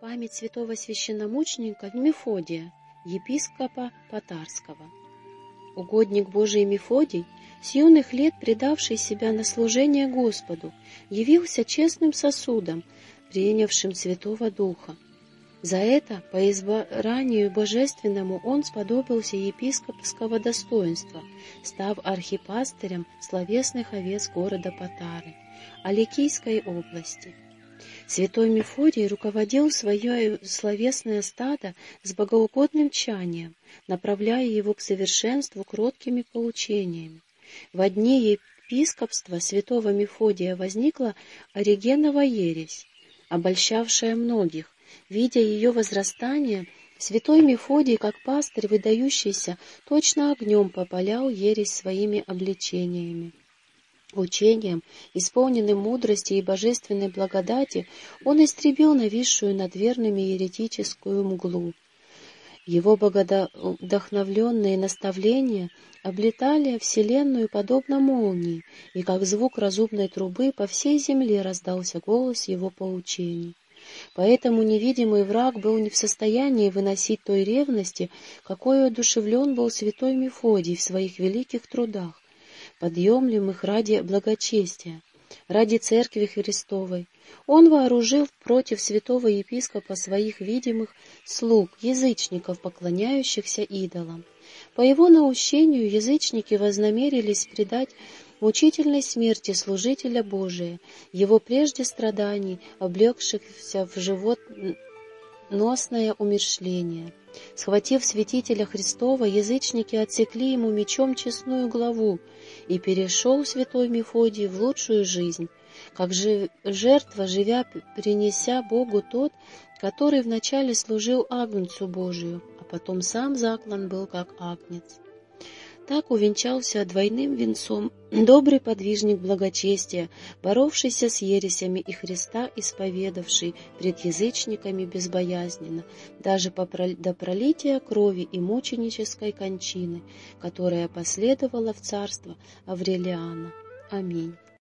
память святого священномученика Мефодия, епископа Потарского. Угодник Божий Мефодий, с юных лет предавший себя на служение Господу, явился честным сосудом, принявшим Святого Духа. За это, по избранию божественному, он сподобился епископского достоинства, став архипастырем словесных овец города Потары, Аликийской области. Святой Мефодий руководил свое словесное стадо с богоугодным чанием, направляя его к совершенству кроткими поучениями. В дни епископства святого Мефодия возникла Оригенова ересь, обольщавшая многих. Видя ее возрастание, святой Мефодий, как пастырь, выдающийся, точно огнем попалял ересь своими обличениями. Учением, исполненным мудрости и божественной благодати, он истребил нависшую над верными еретическую мглу. Его богодохновленные наставления облетали Вселенную подобно молнии, и как звук разумной трубы по всей земле раздался голос его поучений. Поэтому невидимый враг был не в состоянии выносить той ревности, какой одушевлен был святой Мефодий в своих великих трудах, подъемлемых ради благочестия, ради Церкви Христовой. Он вооружил против святого епископа своих видимых слуг, язычников, поклоняющихся идолам. По его наущению язычники вознамерились предать мучительной смерти служителя Божия, его прежде страданий, облегшихся в животносное умершление. Схватив святителя Христова, язычники отсекли ему мечом честную главу, и перешел святой Мефодий в лучшую жизнь, как же жертва, живя, принеся Богу тот, который вначале служил Агнцу Божию, а потом сам заклан был как Агнец. Так увенчался двойным венцом добрый подвижник благочестия, боровшийся с ересями и Христа исповедавший пред язычниками безбоязненно, даже до пролития крови и мученической кончины, которая последовала в царство Аврелиана. Аминь.